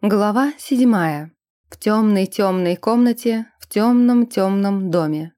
Глава седьмая. В темной-темной комнате, в темном-темном доме.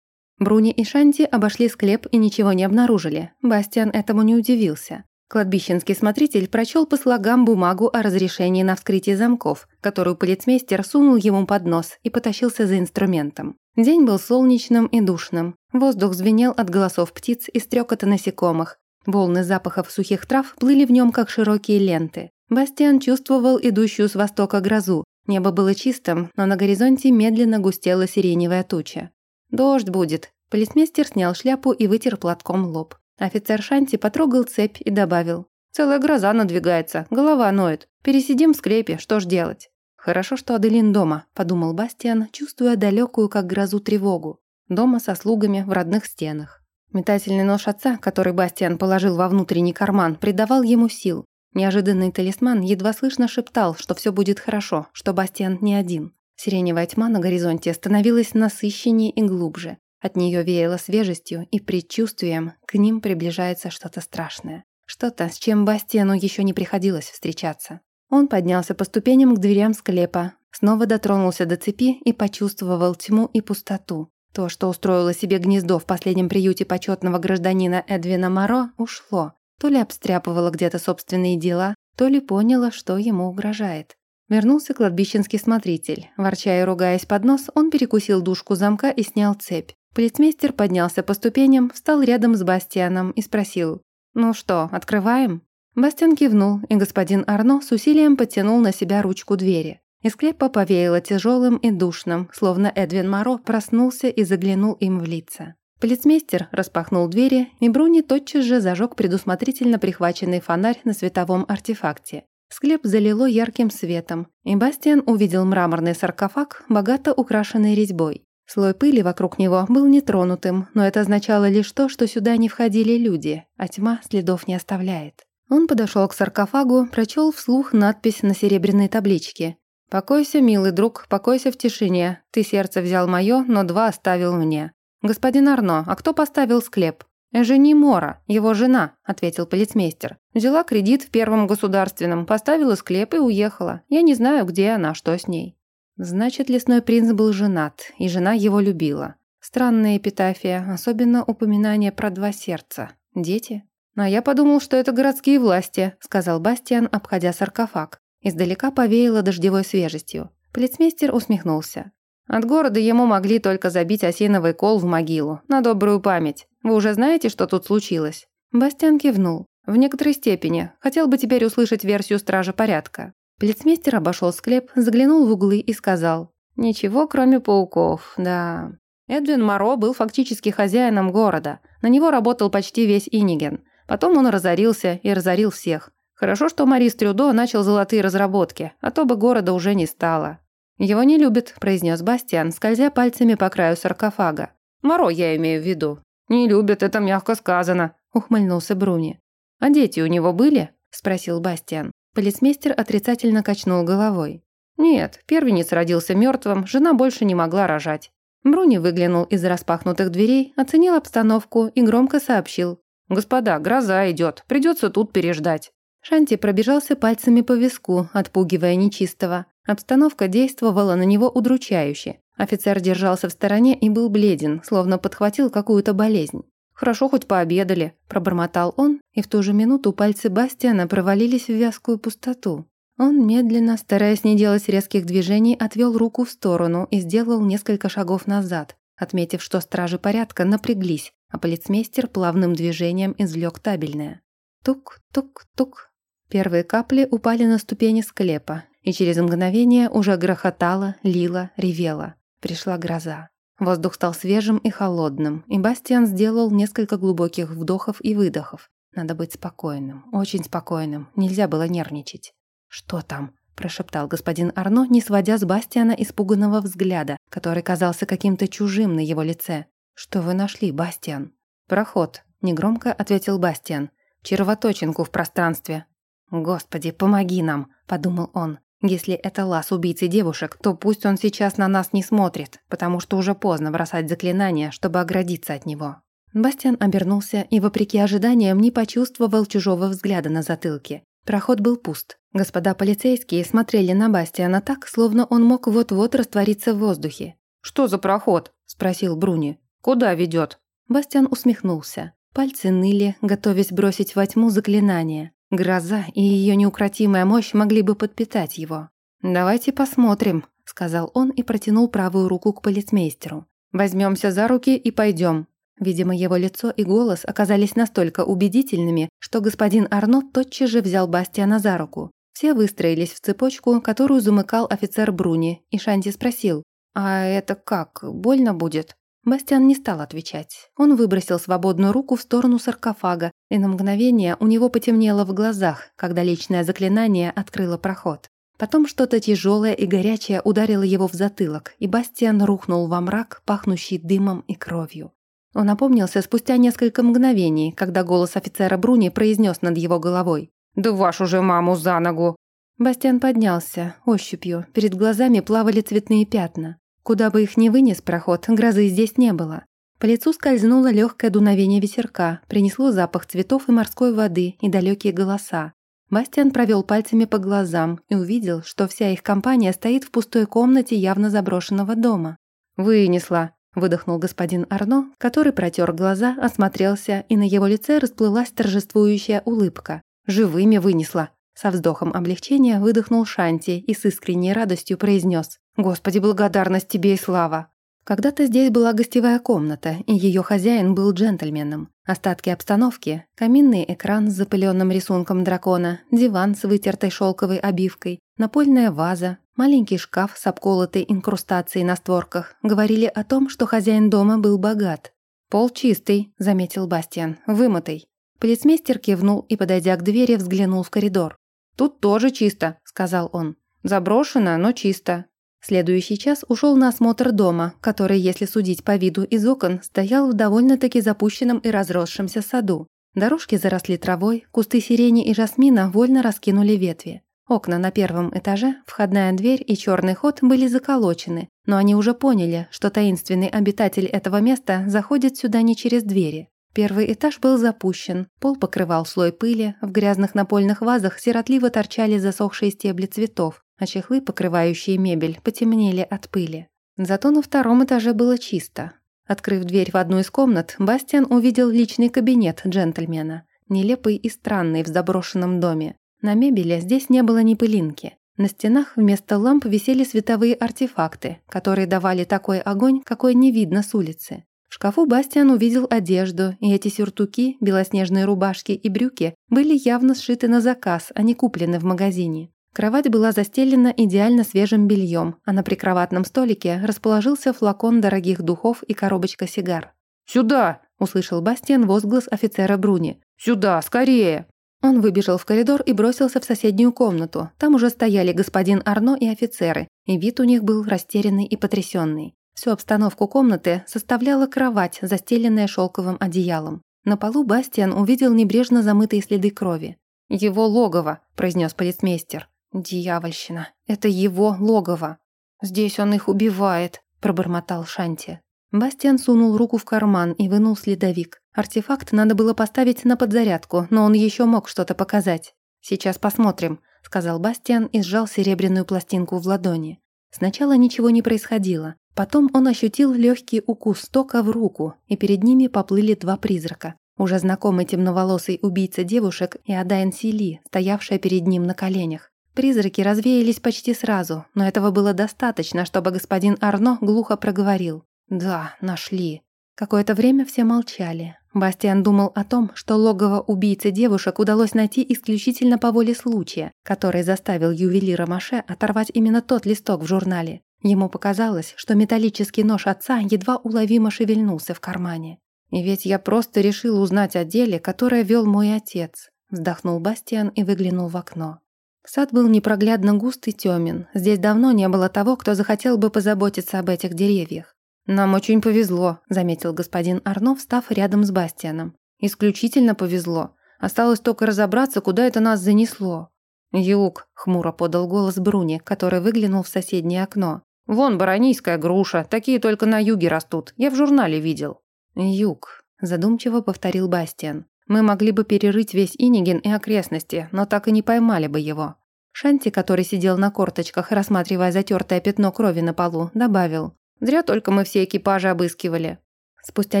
Бруни и Шанти обошли склеп и ничего не обнаружили. Бастиан этому не удивился. Кладбищенский смотритель прочел по слогам бумагу о разрешении на вскрытие замков, которую полицмейстер сунул ему под нос и потащился за инструментом. День был солнечным и душным. Воздух звенел от голосов птиц и стрекота насекомых. Волны запахов сухих трав плыли в нем, как широкие ленты. Бастиан чувствовал идущую с востока грозу. Небо было чистым, но на горизонте медленно густела сиреневая туча. «Дождь будет». Полицмейстер снял шляпу и вытер платком лоб. Офицер Шанти потрогал цепь и добавил. «Целая гроза надвигается, голова ноет. Пересидим в скрепе, что ж делать?» «Хорошо, что Аделин дома», – подумал Бастиан, чувствуя далекую, как грозу, тревогу. Дома со слугами в родных стенах. Метательный нож отца, который Бастиан положил во внутренний карман, придавал ему сил. Неожиданный талисман едва слышно шептал, что все будет хорошо, что Бастиан не один. Сиреневая тьма на горизонте становилась насыщеннее и глубже. От нее веяло свежестью и предчувствием, к ним приближается что-то страшное. Что-то, с чем Бастиану еще не приходилось встречаться. Он поднялся по ступеням к дверям склепа, снова дотронулся до цепи и почувствовал тьму и пустоту. То, что устроило себе гнездо в последнем приюте почетного гражданина Эдвина Моро, ушло. То ли обстряпывала где-то собственные дела, то ли поняла, что ему угрожает. Вернулся кладбищенский смотритель. Ворча и ругаясь под нос, он перекусил дужку замка и снял цепь. Полицмейстер поднялся по ступеням, встал рядом с Бастианом и спросил «Ну что, открываем?» Бастиан кивнул, и господин Арно с усилием подтянул на себя ручку двери. Из склепа повеяло тяжелым и душным, словно Эдвин Моро проснулся и заглянул им в лица. Полицмейстер распахнул двери, и Бруни тотчас же зажег предусмотрительно прихваченный фонарь на световом артефакте. Склеп залило ярким светом, и Бастиан увидел мраморный саркофаг, богато украшенный резьбой. Слой пыли вокруг него был нетронутым, но это означало лишь то, что сюда не входили люди, а тьма следов не оставляет. Он подошел к саркофагу, прочел вслух надпись на серебряной табличке. «Покойся, милый друг, покойся в тишине. Ты сердце взял мое, но два оставил мне. «Господин Арно, а кто поставил склеп?» «Жени Мора, его жена», – ответил полицмейстер. «Взяла кредит в Первом государственном, поставила склеп и уехала. Я не знаю, где она, что с ней». Значит, лесной принц был женат, и жена его любила. Странная эпитафия, особенно упоминание про два сердца. Дети? «А я подумал, что это городские власти», – сказал Бастиан, обходя саркофаг. Издалека повеяло дождевой свежестью. Полицмейстер усмехнулся. От города ему могли только забить осиновый кол в могилу, на добрую память. Вы уже знаете, что тут случилось?» Бастиан кивнул. «В некоторой степени. Хотел бы теперь услышать версию стража порядка». Полицмейстер обошел склеп, заглянул в углы и сказал. «Ничего, кроме пауков, да». Эдвин Моро был фактически хозяином города. На него работал почти весь Иниген. Потом он разорился и разорил всех. Хорошо, что Марис Трюдо начал золотые разработки, а то бы города уже не стало. «Его не любит», – произнес Бастиан, скользя пальцами по краю саркофага. «Моро я имею в виду». «Не любит, это мягко сказано», – ухмыльнулся Бруни. «А дети у него были?» – спросил Бастиан. Полицмейстер отрицательно качнул головой. «Нет, первенец родился мертвым, жена больше не могла рожать». Бруни выглянул из распахнутых дверей, оценил обстановку и громко сообщил. «Господа, гроза идет, придется тут переждать». Шанти пробежался пальцами по виску, отпугивая нечистого. Обстановка действовала на него удручающе. Офицер держался в стороне и был бледен, словно подхватил какую-то болезнь. «Хорошо, хоть пообедали», – пробормотал он, и в ту же минуту пальцы Бастиана провалились в вязкую пустоту. Он медленно, стараясь не делать резких движений, отвел руку в сторону и сделал несколько шагов назад, отметив, что стражи порядка напряглись, а полицмейстер плавным движением извлек табельное. Тук-тук-тук. Первые капли упали на ступени склепа, и через мгновение уже грохотало, лило, ревело. Пришла гроза. Воздух стал свежим и холодным, и Бастиан сделал несколько глубоких вдохов и выдохов. Надо быть спокойным, очень спокойным, нельзя было нервничать. «Что там?» – прошептал господин Арно, не сводя с Бастиана испуганного взгляда, который казался каким-то чужим на его лице. «Что вы нашли, Бастиан?» «Проход», – негромко ответил Бастиан. «Червоточинку в пространстве». «Господи, помоги нам», – подумал он. Если это лаз убийцы девушек, то пусть он сейчас на нас не смотрит, потому что уже поздно бросать заклинания, чтобы оградиться от него. Бастиан обернулся и, вопреки ожиданиям, не почувствовал чужого взгляда на затылке. Проход был пуст. Господа полицейские смотрели на Бастиана так, словно он мог вот-вот раствориться в воздухе. «Что за проход?» – спросил Бруни. «Куда ведет?» Бастиан усмехнулся. Пальцы ныли, готовясь бросить во тьму заклинание. Гроза и ее неукротимая мощь могли бы подпитать его. «Давайте посмотрим», — сказал он и протянул правую руку к полицмейстеру. «Возьмемся за руки и пойдем». Видимо, его лицо и голос оказались настолько убедительными, что господин Арно тотчас же взял Бастиана за руку. Все выстроились в цепочку, которую замыкал офицер Бруни, и Шанти спросил, «А это как, больно будет?» Бастиан не стал отвечать. Он выбросил свободную руку в сторону саркофага, и на мгновение у него потемнело в глазах, когда личное заклинание открыло проход. Потом что-то тяжелое и горячее ударило его в затылок, и Бастиан рухнул во мрак, пахнущий дымом и кровью. Он опомнился спустя несколько мгновений, когда голос офицера Бруни произнес над его головой. «Да вашу же маму за ногу!» Бастиан поднялся, ощупью. Перед глазами плавали цветные пятна. Куда бы их ни вынес проход, грозы здесь не было. По лицу скользнуло легкое дуновение ветерка, принесло запах цветов и морской воды и далекие голоса. Бастиан провел пальцами по глазам и увидел, что вся их компания стоит в пустой комнате явно заброшенного дома. «Вынесла», – выдохнул господин Арно, который протер глаза, осмотрелся, и на его лице расплылась торжествующая улыбка. «Живыми вынесла», со вздохом облегчения выдохнул Шанти и с искренней радостью произнес «Господи, благодарность тебе и слава!» Когда-то здесь была гостевая комната, и ее хозяин был джентльменом. Остатки обстановки – каминный экран с запыленным рисунком дракона, диван с вытертой шелковой обивкой, напольная ваза, маленький шкаф с обколотой инкрустацией на створках – говорили о том, что хозяин дома был богат. «Пол чистый», – заметил Бастиан, – «вымытый». Полицмейстер кивнул и, подойдя к двери, взглянул в коридор. «Тут тоже чисто», — сказал он. «Заброшено, но чисто». Следующий час ушел на осмотр дома, который, если судить по виду из окон, стоял в довольно-таки запущенном и разросшемся саду. Дорожки заросли травой, кусты сирени и жасмина вольно раскинули ветви. Окна на первом этаже, входная дверь и черный ход были заколочены, но они уже поняли, что таинственный обитатель этого места заходит сюда не через двери. Первый этаж был запущен, пол покрывал слой пыли, в грязных напольных вазах сиротливо торчали засохшие стебли цветов, а чехлы, покрывающие мебель, потемнели от пыли. Зато на втором этаже было чисто. Открыв дверь в одну из комнат, Бастиан увидел личный кабинет джентльмена, нелепый и странный в заброшенном доме. На мебели здесь не было ни пылинки. На стенах вместо ламп висели световые артефакты, которые давали такой огонь, какой не видно с улицы. В шкафу Бастиан увидел одежду, и эти сюртуки, белоснежные рубашки и брюки были явно сшиты на заказ, а не куплены в магазине. Кровать была застелена идеально свежим бельем, а на прикроватном столике расположился флакон дорогих духов и коробочка сигар. «Сюда!» – услышал Бастиан возглас офицера Бруни. «Сюда, скорее!» Он выбежал в коридор и бросился в соседнюю комнату. Там уже стояли господин Арно и офицеры, и вид у них был растерянный и потрясенный. Всю обстановку комнаты составляла кровать, застеленная шелковым одеялом. На полу Бастиан увидел небрежно замытые следы крови. «Его логово», – произнес полицмейстер. «Дьявольщина! Это его логово! Здесь он их убивает!» – пробормотал Шанти. Бастиан сунул руку в карман и вынул следовик. Артефакт надо было поставить на подзарядку, но он еще мог что-то показать. «Сейчас посмотрим», – сказал Бастиан и сжал серебряную пластинку в ладони. Сначала ничего не происходило. Потом он ощутил легкий укус тока в руку, и перед ними поплыли два призрака. Уже знакомый темноволосый убийца девушек и Адайн Сили, стоявшая перед ним на коленях. Призраки развеялись почти сразу, но этого было достаточно, чтобы господин Арно глухо проговорил. «Да, нашли». Какое-то время все молчали. Бастиан думал о том, что логово убийцы девушек удалось найти исключительно по воле случая, который заставил ювелира Маше оторвать именно тот листок в журнале. Ему показалось, что металлический нож отца едва уловимо шевельнулся в кармане. «И ведь я просто решил узнать о деле, которое вел мой отец», вздохнул Бастиан и выглянул в окно. Сад был непроглядно густ и тёмен. Здесь давно не было того, кто захотел бы позаботиться об этих деревьях. «Нам очень повезло», — заметил господин Арно, встав рядом с Бастианом. «Исключительно повезло. Осталось только разобраться, куда это нас занесло». «Юг», — хмуро подал голос Бруни, который выглянул в соседнее окно. «Вон баронийская груша, такие только на юге растут, я в журнале видел». «Юг», – задумчиво повторил Бастиан. «Мы могли бы перерыть весь Иниген и окрестности, но так и не поймали бы его». Шанти, который сидел на корточках, рассматривая затертое пятно крови на полу, добавил. «Зря только мы все экипажи обыскивали». Спустя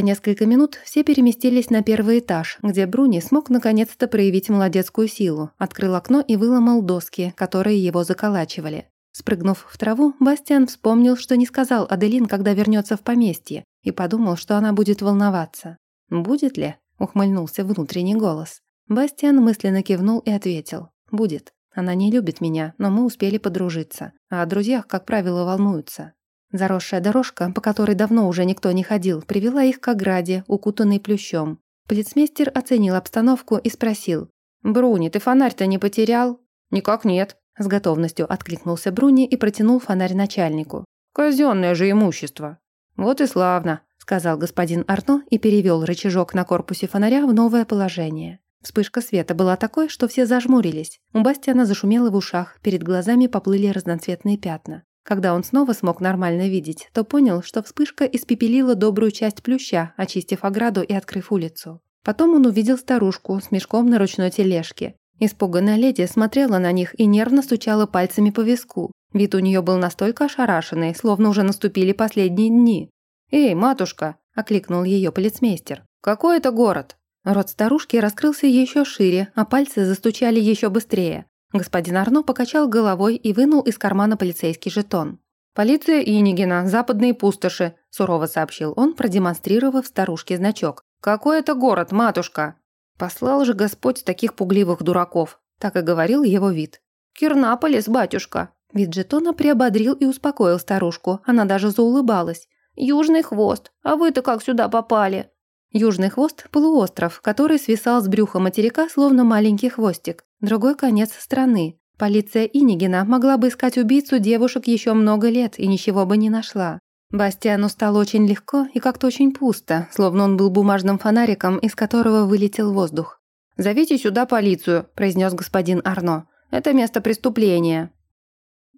несколько минут все переместились на первый этаж, где Бруни смог наконец-то проявить молодецкую силу, открыл окно и выломал доски, которые его заколачивали. Спрыгнув в траву, Бастиан вспомнил, что не сказал Аделин, когда вернется в поместье, и подумал, что она будет волноваться. «Будет ли?» — ухмыльнулся внутренний голос. Бастиан мысленно кивнул и ответил. «Будет. Она не любит меня, но мы успели подружиться, а о друзьях, как правило, волнуются. Заросшая дорожка, по которой давно уже никто не ходил, привела их к ограде, укутанной плющом. Полицмейстер оценил обстановку и спросил. «Бруни, ты фонарь-то не потерял?» «Никак нет», — с готовностью откликнулся Бруни и протянул фонарь начальнику. «Казенное же имущество». «Вот и славно», — сказал господин Арно и перевел рычажок на корпусе фонаря в новое положение. Вспышка света была такой, что все зажмурились. У Бастиана зашумело в ушах, перед глазами поплыли разноцветные пятна. Когда он снова смог нормально видеть, то понял, что вспышка испепелила добрую часть плюща, очистив ограду и открыв улицу. Потом он увидел старушку с мешком на ручной тележке. Испуганная леди смотрела на них и нервно стучала пальцами по виску. Вид у нее был настолько ошарашенный, словно уже наступили последние дни. «Эй, матушка!» – окликнул ее полицмейстер. «Какой это город?» Рот старушки раскрылся еще шире, а пальцы застучали еще быстрее. Господин Арно покачал головой и вынул из кармана полицейский жетон. «Полиция Инигина, западные пустоши», – сурово сообщил он, продемонстрировав старушке значок. «Какой это город, матушка?» «Послал же Господь таких пугливых дураков», – так и говорил его вид. «Кирнаполис, батюшка». Вид жетона приободрил и успокоил старушку, она даже заулыбалась. «Южный хвост, а вы-то как сюда попали?» Южный хвост – полуостров, который свисал с брюха материка, словно маленький хвостик. Другой конец страны. Полиция Инигина могла бы искать убийцу девушек еще много лет и ничего бы не нашла. Бастиану стало очень легко и как-то очень пусто, словно он был бумажным фонариком, из которого вылетел воздух. «Зовите сюда полицию», – произнес господин Арно. «Это место преступления».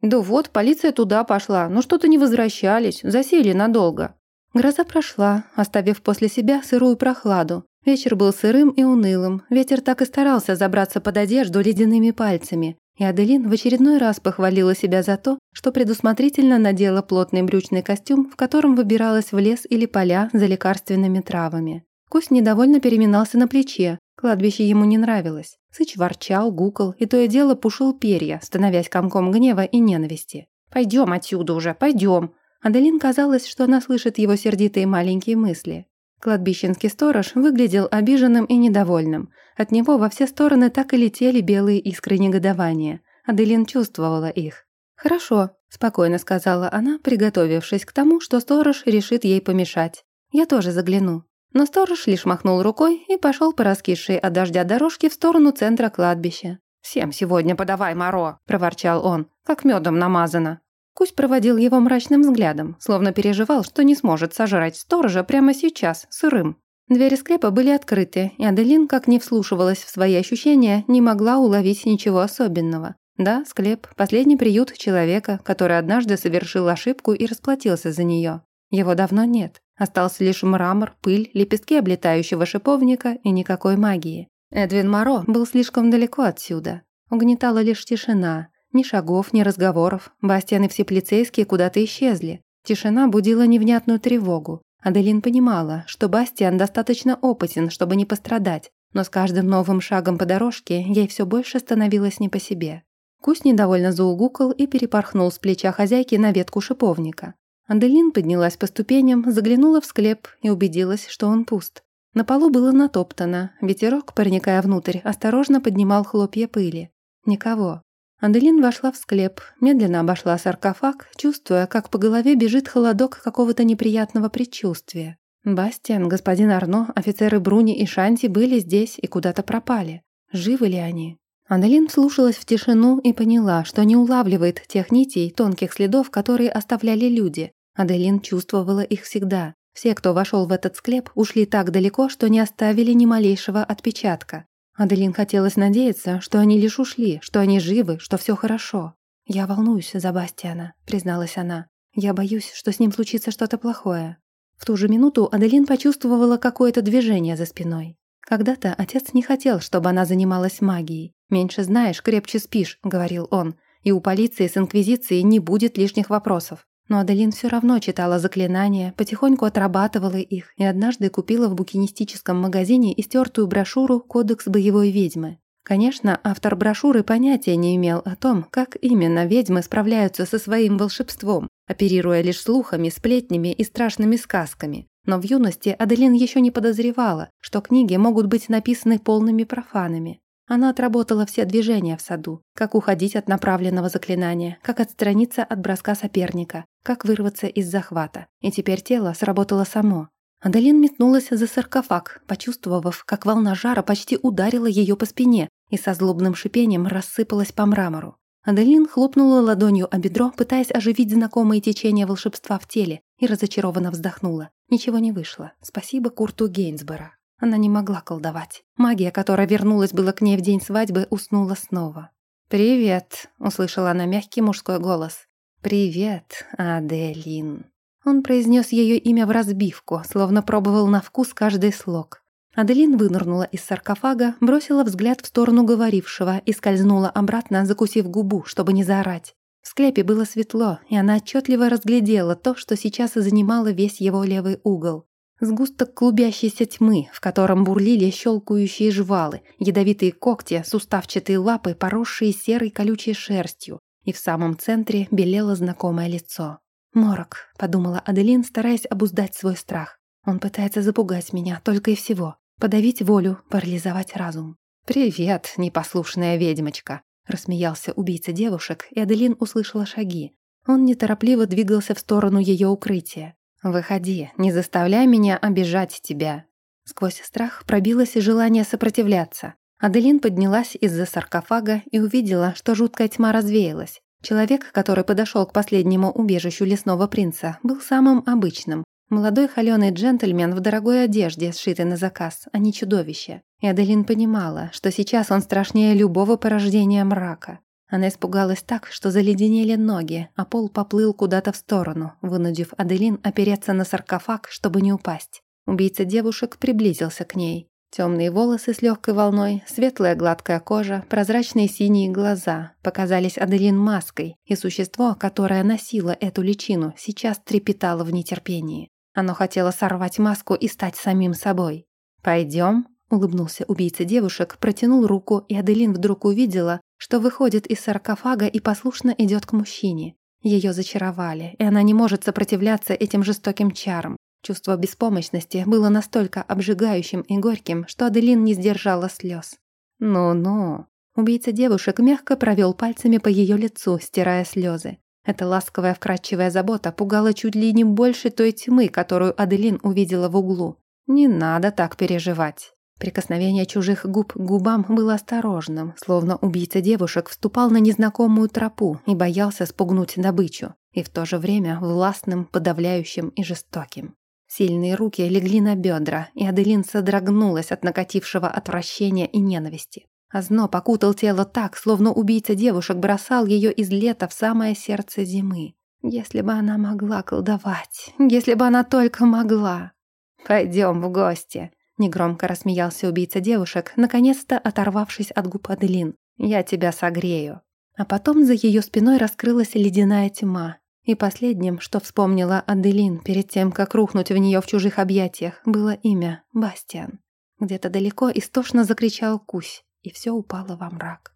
«Да вот, полиция туда пошла, но что-то не возвращались, засели надолго». Гроза прошла, оставив после себя сырую прохладу. Вечер был сырым и унылым, ветер так и старался забраться под одежду ледяными пальцами. И Аделин в очередной раз похвалила себя за то, что предусмотрительно надела плотный брючный костюм, в котором выбиралась в лес или поля за лекарственными травами. Кусь недовольно переминался на плече, кладбище ему не нравилось. Сыч ворчал, гукал и то и дело пушил перья, становясь комком гнева и ненависти. «Пойдем отсюда уже, пойдем!» Аделин казалось, что она слышит его сердитые маленькие мысли. Кладбищенский сторож выглядел обиженным и недовольным. От него во все стороны так и летели белые искры негодования. Аделин чувствовала их. «Хорошо», – спокойно сказала она, приготовившись к тому, что сторож решит ей помешать. «Я тоже загляну». Но сторож лишь махнул рукой и пошел по раскисшей от дождя дорожке в сторону центра кладбища. «Всем сегодня подавай, Моро!» – проворчал он. «Как медом намазано». Кусь проводил его мрачным взглядом, словно переживал, что не сможет сожрать сторожа прямо сейчас, сырым. Двери склепа были открыты, и Аделин, как не вслушивалась в свои ощущения, не могла уловить ничего особенного. Да, склеп – последний приют человека, который однажды совершил ошибку и расплатился за нее. Его давно нет. Остался лишь мрамор, пыль, лепестки облетающего шиповника и никакой магии. Эдвин Моро был слишком далеко отсюда. Угнетала лишь тишина, ни шагов, ни разговоров. Бастиан и все полицейские куда-то исчезли. Тишина будила невнятную тревогу. Аделин понимала, что Бастиан достаточно опытен, чтобы не пострадать, но с каждым новым шагом по дорожке ей все больше становилось не по себе. Кусь недовольно заугукал и перепорхнул с плеча хозяйки на ветку шиповника. Аделин поднялась по ступеням, заглянула в склеп и убедилась, что он пуст. На полу было натоптано, ветерок, проникая внутрь, осторожно поднимал хлопья пыли. Никого. Аделин вошла в склеп, медленно обошла саркофаг, чувствуя, как по голове бежит холодок какого-то неприятного предчувствия. Бастиан, господин Арно, офицеры Бруни и Шанти были здесь и куда-то пропали. Живы ли они? Аделин слушалась в тишину и поняла, что не улавливает тех нитей, тонких следов, которые оставляли люди. Аделин чувствовала их всегда. Все, кто вошел в этот склеп, ушли так далеко, что не оставили ни малейшего отпечатка. Аделин хотелось надеяться, что они лишь ушли, что они живы, что все хорошо. «Я волнуюсь за Бастиана», — призналась она. «Я боюсь, что с ним случится что-то плохое». В ту же минуту Аделин почувствовала какое-то движение за спиной. Когда-то отец не хотел, чтобы она занималась магией. «Меньше знаешь, крепче спишь», — говорил он. «И у полиции с инквизицией не будет лишних вопросов». Но Аделин все равно читала заклинания, потихоньку отрабатывала их и однажды купила в букинистическом магазине истертую брошюру «Кодекс боевой ведьмы». Конечно, автор брошюры понятия не имел о том, как именно ведьмы справляются со своим волшебством, оперируя лишь слухами, сплетнями и страшными сказками. Но в юности Аделин еще не подозревала, что книги могут быть написаны полными профанами. Она отработала все движения в саду, как уходить от направленного заклинания, как отстраниться от броска соперника, как вырваться из захвата. И теперь тело сработало само. Аделин метнулась за саркофаг, почувствовав, как волна жара почти ударила ее по спине и со злобным шипением рассыпалась по мрамору. Аделин хлопнула ладонью о бедро, пытаясь оживить знакомые течения волшебства в теле, и разочарованно вздохнула. Ничего не вышло. Спасибо Курту Гейнсбора. Она не могла колдовать. Магия, которая вернулась было к ней в день свадьбы, уснула снова. «Привет», — услышала она мягкий мужской голос. «Привет, Аделин». Он произнес ее имя в разбивку, словно пробовал на вкус каждый слог. Аделин вынырнула из саркофага, бросила взгляд в сторону говорившего и скользнула обратно, закусив губу, чтобы не заорать. В склепе было светло, и она отчетливо разглядела то, что сейчас занимало весь его левый угол. Сгусток клубящейся тьмы, в котором бурлили щелкающие жвалы, ядовитые когти, суставчатые лапы, поросшие серой колючей шерстью, и в самом центре белело знакомое лицо. «Морок», — подумала Аделин, стараясь обуздать свой страх. «Он пытается запугать меня, только и всего. Подавить волю, парализовать разум». «Привет, непослушная ведьмочка», — рассмеялся убийца девушек, и Аделин услышала шаги. Он неторопливо двигался в сторону ее укрытия. «Выходи, не заставляй меня обижать тебя». Сквозь страх пробилось желание сопротивляться. Аделин поднялась из-за саркофага и увидела, что жуткая тьма развеялась. Человек, который подошел к последнему убежищу лесного принца, был самым обычным. Молодой холеный джентльмен в дорогой одежде, сшитой на заказ, а не чудовище. И Аделин понимала, что сейчас он страшнее любого порождения мрака. Она испугалась так, что заледенели ноги, а пол поплыл куда-то в сторону, вынудив Аделин опереться на саркофаг, чтобы не упасть. Убийца девушек приблизился к ней. Темные волосы с легкой волной, светлая гладкая кожа, прозрачные синие глаза показались Аделин маской, и существо, которое носило эту личину, сейчас трепетало в нетерпении. Оно хотело сорвать маску и стать самим собой. «Пойдем?» — улыбнулся убийца девушек, протянул руку, и Аделин вдруг увидела, что выходит из саркофага и послушно идет к мужчине. Ее зачаровали, и она не может сопротивляться этим жестоким чарам. Чувство беспомощности было настолько обжигающим и горьким, что Аделин не сдержала слез. «Ну-ну». Убийца девушек мягко провел пальцами по ее лицу, стирая слезы. Эта ласковая вкрадчивая забота пугала чуть ли не больше той тьмы, которую Аделин увидела в углу. «Не надо так переживать». Прикосновение чужих губ к губам было осторожным, словно убийца девушек вступал на незнакомую тропу и боялся спугнуть добычу, и в то же время властным, подавляющим и жестоким. Сильные руки легли на бедра, и Аделин содрогнулась от накатившего отвращения и ненависти. Озноб покутал тело так, словно убийца девушек бросал ее из лета в самое сердце зимы. Если бы она могла колдовать, если бы она только могла. «Пойдем в гости», Негромко рассмеялся убийца девушек, наконец-то оторвавшись от губ Аделин. «Я тебя согрею». А потом за ее спиной раскрылась ледяная тьма. И последним, что вспомнила Аделин перед тем, как рухнуть в нее в чужих объятиях, было имя Бастиан. Где-то далеко истошно закричал Кусь, и все упало во мрак.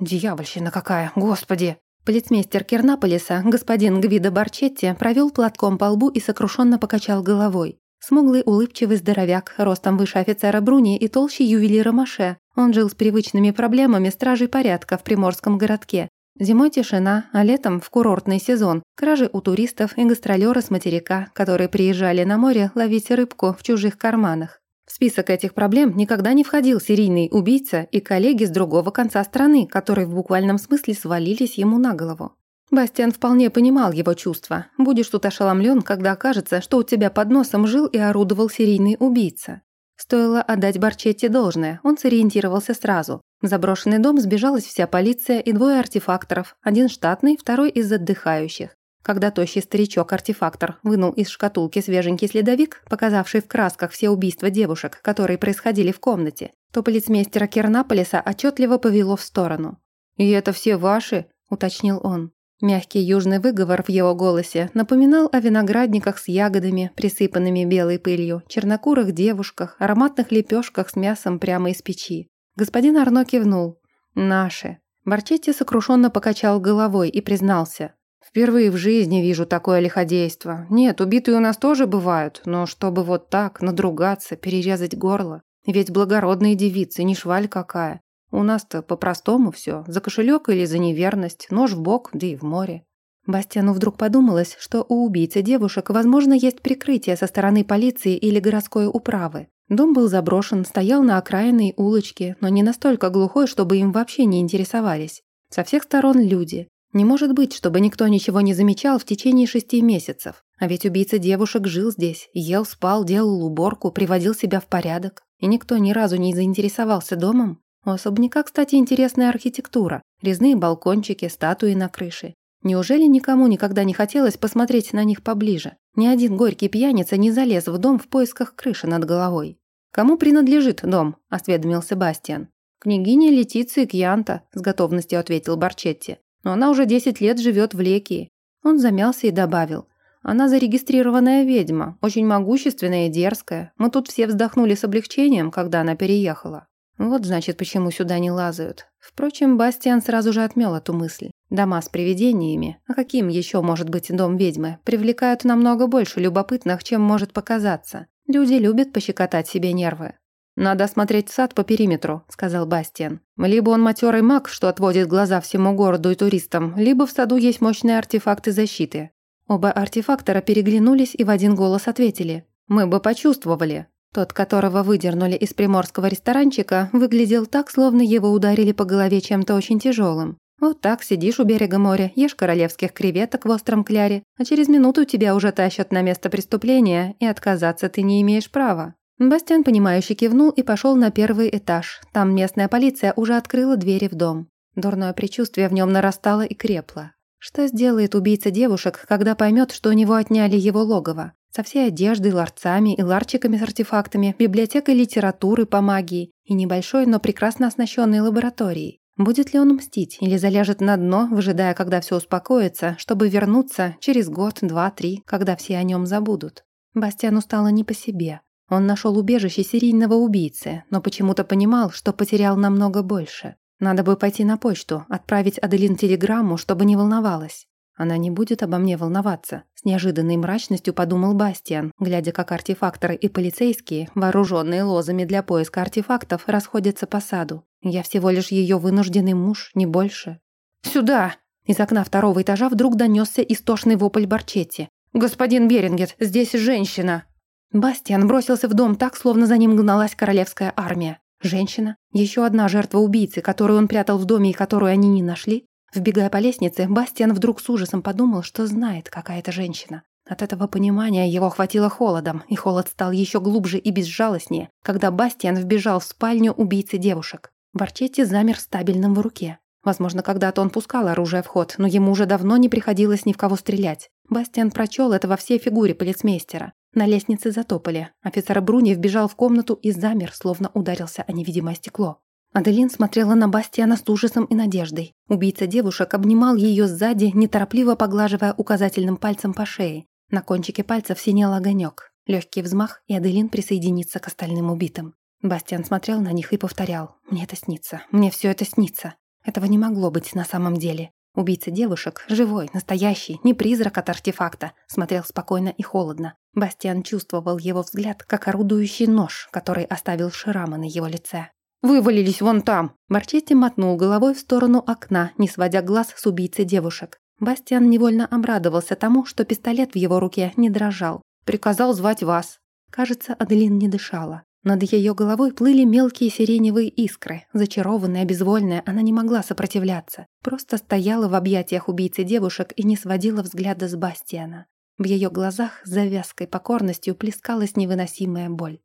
«Дьявольщина какая, господи!» Полицмейстер Кернаполиса, господин Гвидо Барчетти, провел платком по лбу и сокрушенно покачал головой. Смуглый, улыбчивый здоровяк, ростом выше офицера Бруни и толще ювелира Маше. Он жил с привычными проблемами стражей порядка в приморском городке. Зимой тишина, а летом, в курортный сезон, кражи у туристов и гастролеры с материка, которые приезжали на море ловить рыбку в чужих карманах. В список этих проблем никогда не входил серийный убийца и коллеги с другого конца страны, которые в буквальном смысле свалились ему на голову. Бастиан вполне понимал его чувства. Будешь тут ошеломлен, когда окажется, что у тебя под носом жил и орудовал серийный убийца. Стоило отдать Барчетти должное, он сориентировался сразу. В заброшенный дом сбежалась вся полиция и двое артефакторов, один штатный, второй из отдыхающих. Когда тощий старичок-артефактор вынул из шкатулки свеженький следовик, показавший в красках все убийства девушек, которые происходили в комнате, то полицмейстера Кернаполиса отчетливо повело в сторону. «И это все ваши?» – уточнил он. Мягкий южный выговор в его голосе напоминал о виноградниках с ягодами, присыпанными белой пылью, чернокурых девушках, ароматных лепешках с мясом прямо из печи. Господин Арно кивнул. «Наши». Барчетти сокрушенно покачал головой и признался. «Впервые в жизни вижу такое лиходейство. Нет, убитые у нас тоже бывают, но чтобы вот так, надругаться, перерезать горло. Ведь благородные девицы, не шваль какая. У нас-то по-простому все. За кошелек или за неверность, нож в бок, да и в море». Бастиану вдруг подумалось, что у убийцы девушек, возможно, есть прикрытие со стороны полиции или городской управы. Дом был заброшен, стоял на окраинной улочке, но не настолько глухой, чтобы им вообще не интересовались. Со всех сторон люди. Не может быть, чтобы никто ничего не замечал в течение шести месяцев. А ведь убийца девушек жил здесь, ел, спал, делал уборку, приводил себя в порядок. И никто ни разу не заинтересовался домом. У особняка, кстати, интересная архитектура. Резные балкончики, статуи на крыше. Неужели никому никогда не хотелось посмотреть на них поближе? Ни один горький пьяница не залез в дом в поисках крыши над головой. «Кому принадлежит дом?» – осведомился Бастиан. «Княгине Летиции Кьянта», – с готовностью ответил Барчетти. «Но она уже 10 лет живет в Лекии». Он замялся и добавил. «Она зарегистрированная ведьма, очень могущественная и дерзкая. Мы тут все вздохнули с облегчением, когда она переехала». Вот значит, почему сюда не лазают. Впрочем, Бастиан сразу же отмел эту мысль. Дома с привидениями, а каким еще может быть дом ведьмы, привлекают намного больше любопытных, чем может показаться. Люди любят пощекотать себе нервы. «Надо осмотреть сад по периметру», – сказал Бастиан. «Либо он матерый маг, что отводит глаза всему городу и туристам, либо в саду есть мощные артефакты защиты». Оба артефактора переглянулись и в один голос ответили. «Мы бы почувствовали». Тот, которого выдернули из приморского ресторанчика, выглядел так, словно его ударили по голове чем-то очень тяжелым. Вот так сидишь у берега моря, ешь королевских креветок в остром кляре, а через минуту тебя уже тащат на место преступления, и отказаться ты не имеешь права. Бастиан, понимающе кивнул и пошел на первый этаж. Там местная полиция уже открыла двери в дом. Дурное предчувствие в нем нарастало и крепло. Что сделает убийца девушек, когда поймет, что у него отняли его логово? Со всей одеждой, ларцами и ларчиками с артефактами, библиотекой литературы по магии и небольшой, но прекрасно оснащенной лабораторией. Будет ли он мстить или заляжет на дно, выжидая, когда все успокоится, чтобы вернуться через год, два, три, когда все о нем забудут? Бастиану стало не по себе. Он нашел убежище серийного убийцы, но почему-то понимал, что потерял намного больше. Надо бы пойти на почту, отправить Аделин телеграмму, чтобы не волновалась. Она не будет обо мне волноваться, с неожиданной мрачностью подумал Бастиан, глядя, как артефакторы и полицейские, вооруженные лозами для поиска артефактов, расходятся по саду. Я всего лишь ее вынужденный муж, не больше. «Сюда!» Из окна второго этажа вдруг донесся истошный вопль Барчетти. «Господин Берингет, здесь женщина!» Бастиан бросился в дом так, словно за ним гналась королевская армия. Женщина, еще одна жертва убийцы, которую он прятал в доме и которую они не нашли, Вбегая по лестнице, Бастиан вдруг с ужасом подумал, что знает, какая это женщина. От этого понимания его охватило холодом, и холод стал еще глубже и безжалостнее, когда Бастиан вбежал в спальню убийцы девушек. Барчетти замер стабильным в руке. Возможно, когда-то он пускал оружие в ход, но ему уже давно не приходилось ни в кого стрелять. Бастиан прочел это во всей фигуре полицмейстера. На лестнице затопали. Офицер Бруни вбежал в комнату и замер, словно ударился о невидимое стекло. Аделин смотрела на Бастиана с ужасом и надеждой. Убийца девушек обнимал ее сзади, неторопливо поглаживая указательным пальцем по шее. На кончике пальцев синел огонек. Легкий взмах, и Аделин присоединится к остальным убитым. Бастиан смотрел на них и повторял. «Мне это снится. Мне все это снится. Этого не могло быть на самом деле. Убийца девушек, живой, настоящий, не призрак от артефакта, смотрел спокойно и холодно. Бастиан чувствовал его взгляд, как орудующий нож, который оставил шрамы на его лице. Вывалились вон там!» Марчетти мотнул головой в сторону окна, не сводя глаз с убийцы девушек. Бастиан невольно обрадовался тому, что пистолет в его руке не дрожал. «Приказал звать вас». Кажется, Аделин не дышала. Над ее головой плыли мелкие сиреневые искры. Зачарованная, безвольная, она не могла сопротивляться. Просто стояла в объятиях убийцы девушек и не сводила взгляда с Бастиана. В ее глазах с завязкой покорностью плескалась невыносимая боль.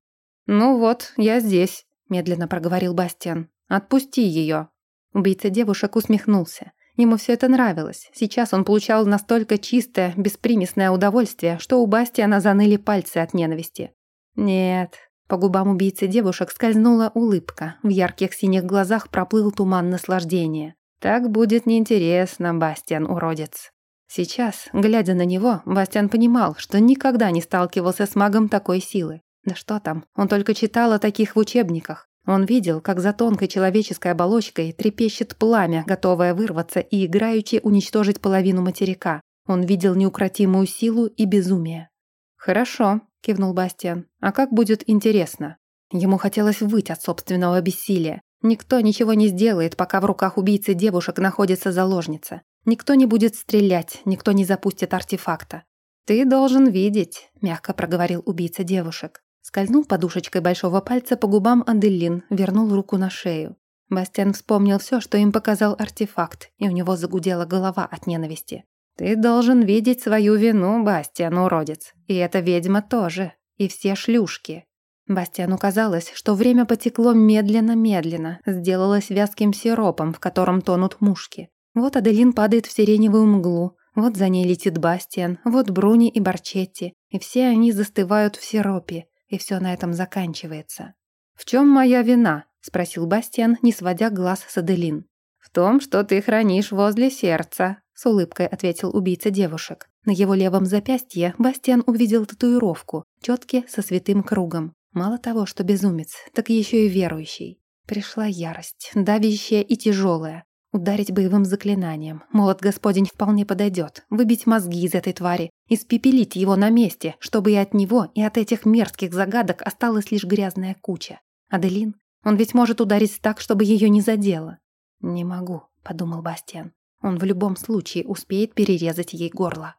«Ну вот, я здесь», медленно проговорил Бастиан. «Отпусти ее!» Убийца девушек усмехнулся. Ему все это нравилось. Сейчас он получал настолько чистое, беспримесное удовольствие, что у Бастиана заныли пальцы от ненависти. Нет, по губам убийцы девушек скользнула улыбка, в ярких синих глазах проплыл туман наслаждения. Так будет неинтересно, Бастиан, уродец. Сейчас, глядя на него, Бастиан понимал, что никогда не сталкивался с магом такой силы. Да что там, он только читал о таких в учебниках. Он видел, как за тонкой человеческой оболочкой трепещет пламя, готовое вырваться и играючи уничтожить половину материка. Он видел неукротимую силу и безумие. «Хорошо», — кивнул Бастиан. «А как будет интересно?» Ему хотелось выть от собственного бессилия. Никто ничего не сделает, пока в руках убийцы девушек находится заложница. Никто не будет стрелять, никто не запустит артефакта. «Ты должен видеть», — мягко проговорил убийца девушек. Скользнул подушечкой большого пальца по губам Аделин, вернул руку на шею. Бастиан вспомнил все, что им показал артефакт, и у него загудела голова от ненависти. «Ты должен видеть свою вину, Бастиан, уродец. И эта ведьма тоже. И все шлюшки». Бастиану казалось, что время потекло медленно-медленно, сделалось вязким сиропом, в котором тонут мушки. Вот Аделин падает в сиреневую мглу, вот за ней летит Бастиан, вот Бруни и Барчетти, и все они застывают в сиропе, и все на этом заканчивается. «В чем моя вина?» – спросил Бастиан, не сводя глаз с Аделин. «В том, что ты хранишь возле сердца», – с улыбкой ответил убийца девушек. На его левом запястье Бастиан увидел татуировку, четки со святым кругом. Мало того, что безумец, так еще и верующий. Пришла ярость, давящая и тяжелая. Ударить боевым заклинанием. Молот Господень вполне подойдет. Выбить мозги из этой твари. Испепелить его на месте, чтобы и от него, и от этих мерзких загадок осталась лишь грязная куча. Аделин? Он ведь может ударить так, чтобы ее не задело. «Не могу», — подумал Бастиан. «Он в любом случае успеет перерезать ей горло».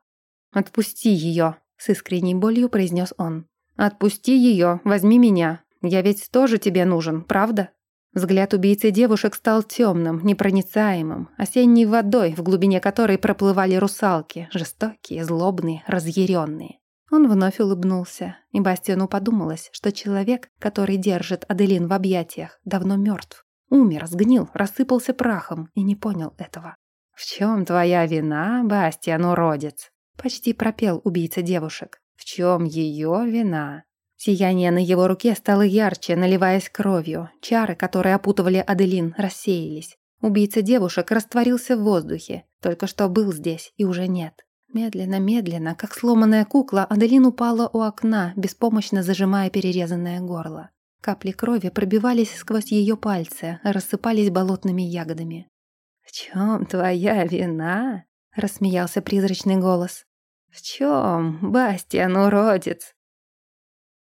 «Отпусти ее», — с искренней болью произнес он. «Отпусти ее, возьми меня. Я ведь тоже тебе нужен, правда?» Взгляд убийцы девушек стал темным, непроницаемым, осенней водой, в глубине которой проплывали русалки, жестокие, злобные, разъяренные. Он вновь улыбнулся, и Бастиану подумалось, что человек, который держит Аделин в объятиях, давно мертв. Умер, сгнил, рассыпался прахом и не понял этого. «В чем твоя вина, Бастиан, уродец?» Почти пропел убийца девушек. «В чем ее вина?» Сияние на его руке стало ярче, наливаясь кровью. Чары, которые опутывали Аделин, рассеялись. Убийца девушек растворился в воздухе. Только что был здесь и уже нет. Медленно-медленно, как сломанная кукла, Аделин упала у окна, беспомощно зажимая перерезанное горло. Капли крови пробивались сквозь ее пальцы, рассыпались болотными ягодами. «В чем твоя вина?» — рассмеялся призрачный голос. «В чем, Бастиан, уродец?»